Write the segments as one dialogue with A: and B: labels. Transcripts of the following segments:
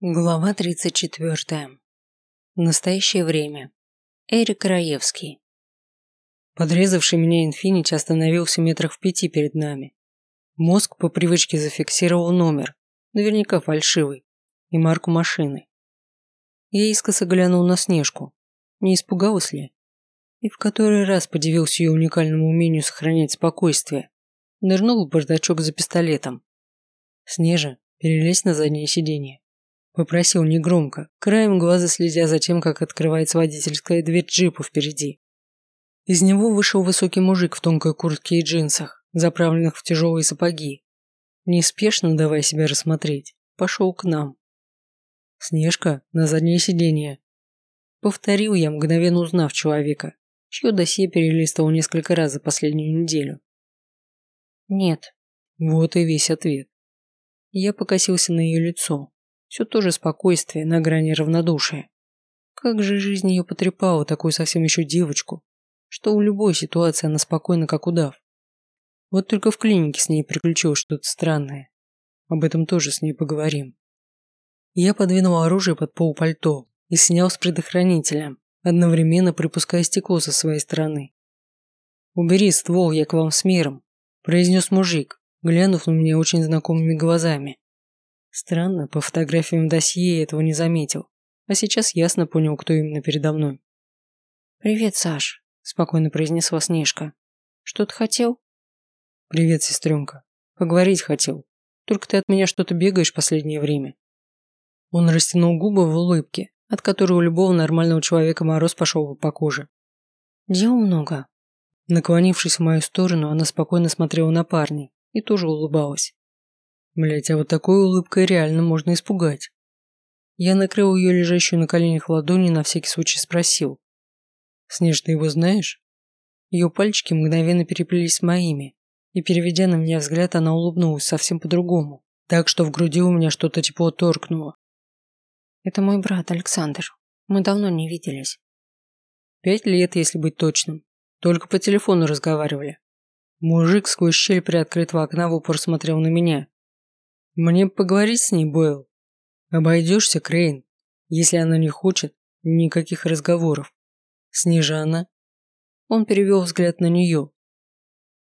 A: Глава 34. Настоящее время. Эрик Раевский. Подрезавший меня инфинити остановился метрах в пяти перед нами. Мозг по привычке зафиксировал номер, наверняка фальшивый, и марку машины. Я искоса глянул на Снежку. Не испугалась ли? И в который раз подивился ее уникальному умению сохранять спокойствие. Нырнул в бардачок за пистолетом. Снежа, перелезь на заднее сиденье. Попросил негромко, краем глаза следя за тем, как открывается водительская дверь джипа впереди. Из него вышел высокий мужик в тонкой куртке и джинсах, заправленных в тяжелые сапоги. Неспешно давая себя рассмотреть, пошел к нам. Снежка на заднее сиденье. Повторил я, мгновенно узнав человека, чье досье перелистывал несколько раз за последнюю неделю. Нет. Вот и весь ответ. Я покосился на ее лицо, все то же спокойствие на грани равнодушия. Как же жизнь ее потрепала, такую совсем еще девочку, что у любой ситуации она спокойна, как удав. Вот только в клинике с ней приключилось что-то странное. Об этом тоже с ней поговорим. Я подвинул оружие под пол пальто и снял с предохранителя, одновременно припуская стекло со своей стороны. «Убери ствол, я к вам с миром», – произнес мужик, глянув на меня очень знакомыми глазами. Странно, по фотографиям досье я этого не заметил, а сейчас ясно понял, кто именно передо мной. «Привет, Саш», – спокойно произнесла Снежка. «Что ты хотел?» «Привет, сестренка. Поговорить хотел. Только ты от меня что-то бегаешь последнее время». Он растянул губы в улыбке, от которой у любого нормального человека мороз пошел бы по коже. «Дел много». Наклонившись в мою сторону, она спокойно смотрела на парня и тоже улыбалась. Блять, а вот такой улыбкой реально можно испугать. Я накрыл ее лежащую на коленях ладони на всякий случай спросил. «Снеж, ты его знаешь?» Ее пальчики мгновенно переплелись с моими, и, переведя на меня взгляд, она улыбнулась совсем по-другому, так что в груди у меня что-то тепло торкнуло. «Это мой брат Александр. Мы давно не виделись». «Пять лет, если быть точным. Только по телефону разговаривали». Мужик сквозь щель приоткрытого окна в упор смотрел на меня, мне поговорить с ней, Бойл? Обойдешься, Крейн. Если она не хочет, никаких разговоров. Снежана. Он перевел взгляд на нее.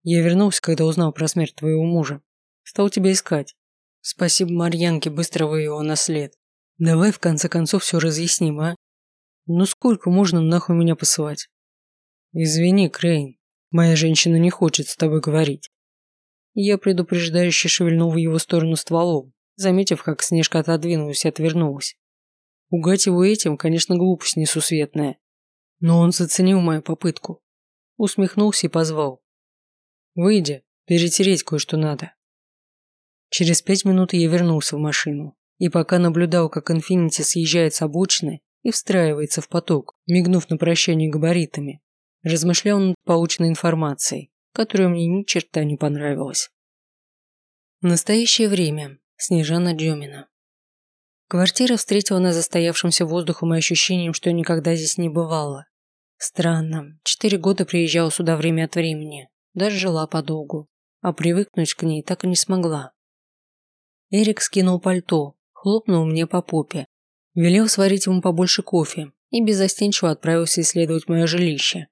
A: Я вернулся, когда узнал про смерть твоего мужа. Стал тебя искать. Спасибо Марьянке, быстро вывел на след. Давай в конце концов все разъясним, а? Ну сколько можно нахуй меня посылать? Извини, Крейн, моя женщина не хочет с тобой говорить. Я предупреждающе шевельнул в его сторону стволом, заметив, как Снежка отодвинулась и отвернулась. Пугать его этим, конечно, глупость несусветная. Но он заценил мою попытку. Усмехнулся и позвал. «Выйди, перетереть кое-что надо». Через пять минут я вернулся в машину, и пока наблюдал, как Инфинити съезжает с обочины и встраивается в поток, мигнув на прощание габаритами, размышлял над полученной информацией которая мне ни черта не понравилась. Настоящее время. Снежана Дюмина. Квартира встретила нас застоявшимся воздухом и ощущением, что никогда здесь не бывало. Странно. Четыре года приезжала сюда время от времени. Даже жила подолгу. А привыкнуть к ней так и не смогла. Эрик скинул пальто, хлопнул мне по попе. Велел сварить ему побольше кофе и безостенчиво отправился исследовать мое жилище.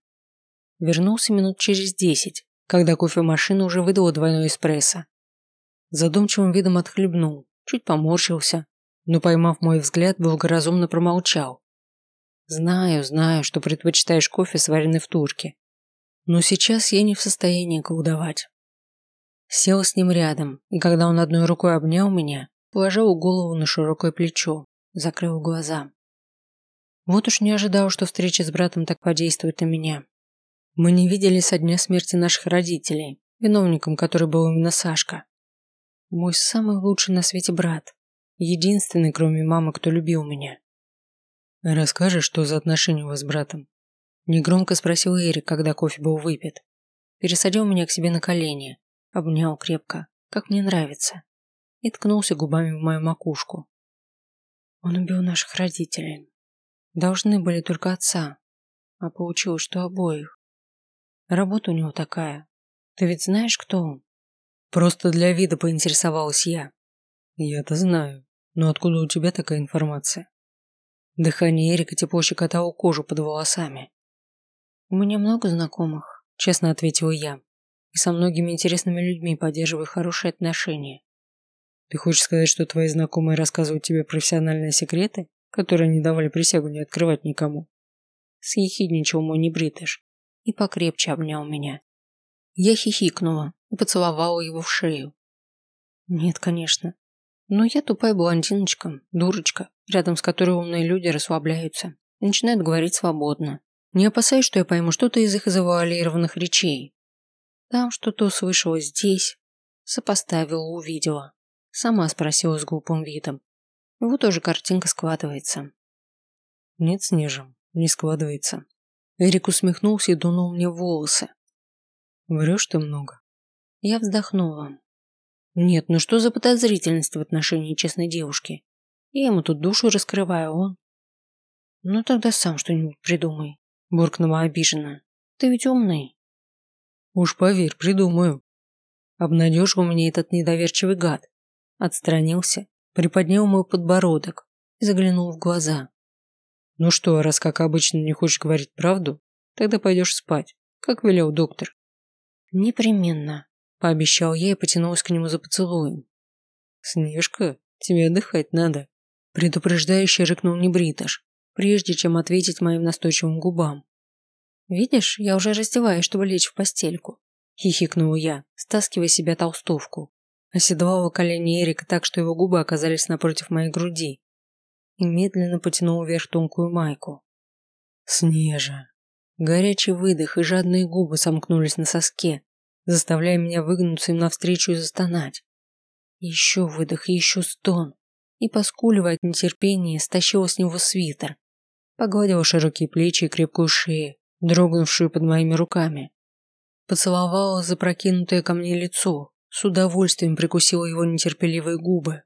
A: Вернулся минут через десять, когда кофемашина уже выдала двойной эспрессо. Задумчивым видом отхлебнул, чуть поморщился, но, поймав мой взгляд, благоразумно промолчал. Знаю, знаю, что предпочитаешь кофе, сваренный в турке. Но сейчас я не в состоянии колдовать. Сел с ним рядом, и когда он одной рукой обнял меня, положил голову на широкое плечо, закрыл глаза. Вот уж не ожидал, что встреча с братом так подействует на меня. Мы не видели со дня смерти наших родителей, виновником которой был именно Сашка. Мой самый лучший на свете брат. Единственный, кроме мамы, кто любил меня. «Расскажешь, что за отношения у вас с братом?» Негромко спросил Эрик, когда кофе был выпит. Пересадил меня к себе на колени, обнял крепко, как мне нравится, и ткнулся губами в мою макушку. Он убил наших родителей. Должны были только отца, а получилось, что обоих. Работа у него такая. Ты ведь знаешь, кто он? Просто для вида поинтересовалась я. Я-то знаю. Но откуда у тебя такая информация? Дыхание Эрика тепло щекотало кожу под волосами. У меня много знакомых, честно ответила я. И со многими интересными людьми поддерживаю хорошие отношения. Ты хочешь сказать, что твои знакомые рассказывают тебе профессиональные секреты, которые не давали присягу не открывать никому? Съехидничал мой небритыш и покрепче обнял меня. Я хихикнула и поцеловала его в шею. Нет, конечно. Но я тупая блондиночка, дурочка, рядом с которой умные люди расслабляются и начинают говорить свободно. Не опасаясь, что я пойму что-то из их завуалированных речей. Там что-то услышала здесь, сопоставила, увидела. Сама спросила с глупым видом. Вот тоже картинка складывается. Нет, Снежа, не складывается. Эрик усмехнулся и дунул мне в волосы. Врешь ты много. Я вздохнула. Нет, ну что за подозрительность в отношении честной девушки? Я ему тут душу раскрываю, а он... Ну тогда сам что-нибудь придумай, буркнула обиженно. Ты ведь умный. Уж поверь, придумаю. Обнадежил мне этот недоверчивый гад. Отстранился, приподнял мой подбородок и заглянул в глаза. Ну что, раз как обычно не хочешь говорить правду, тогда пойдешь спать, как велел доктор. Непременно, пообещал я и потянулась к нему за поцелуем. Снежка, тебе отдыхать надо, предупреждающе рыкнул небритыш, прежде чем ответить моим настойчивым губам. Видишь, я уже раздеваюсь, чтобы лечь в постельку, хихикнула я, стаскивая себя толстовку. Оседлала колени Эрика так, что его губы оказались напротив моей груди и медленно потянул вверх тонкую майку. Снежа. Горячий выдох и жадные губы сомкнулись на соске, заставляя меня выгнуться им навстречу и застонать. Еще выдох еще стон. И, поскуливая от нетерпения, стащила с него свитер. Погладила широкие плечи и крепкую шею, дрогнувшую под моими руками. Поцеловала запрокинутое ко мне лицо, с удовольствием прикусила его нетерпеливые губы.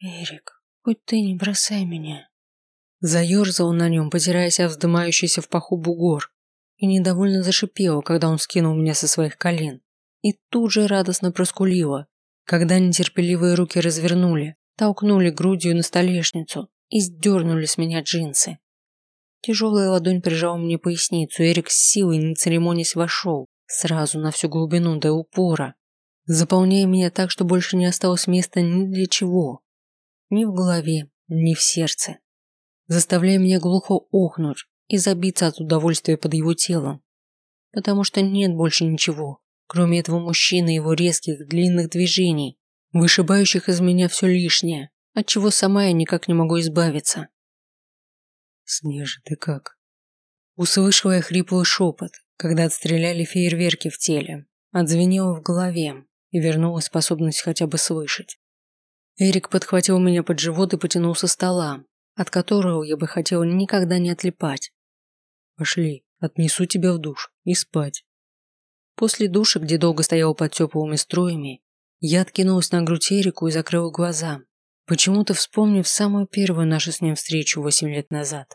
A: «Эрик, Хоть ты не бросай меня. Заерзал на нем, потираясь о вздымающийся в паху бугор, и недовольно зашипела, когда он скинул меня со своих колен. И тут же радостно проскулила, когда нетерпеливые руки развернули, толкнули грудью на столешницу и сдернули с меня джинсы. Тяжелая ладонь прижала мне поясницу, Эрик с силой, не церемонясь, вошел, сразу на всю глубину до упора, заполняя меня так, что больше не осталось места ни для чего. Ни в голове, ни в сердце. Заставляя меня глухо охнуть и забиться от удовольствия под его телом. Потому что нет больше ничего, кроме этого мужчины и его резких длинных движений, вышибающих из меня все лишнее, от чего сама я никак не могу избавиться. Снежа, ты как? Услышала я хриплый шепот, когда отстреляли фейерверки в теле, отзвенело в голове и вернула способность хотя бы слышать. Эрик подхватил меня под живот и потянул со стола, от которого я бы хотела никогда не отлипать. Пошли, отнесу тебя в душ и спать. После душа, где долго стоял под теплыми струями, я откинулась на грудь Эрику и закрыла глаза, почему-то вспомнив самую первую нашу с ним встречу восемь лет назад.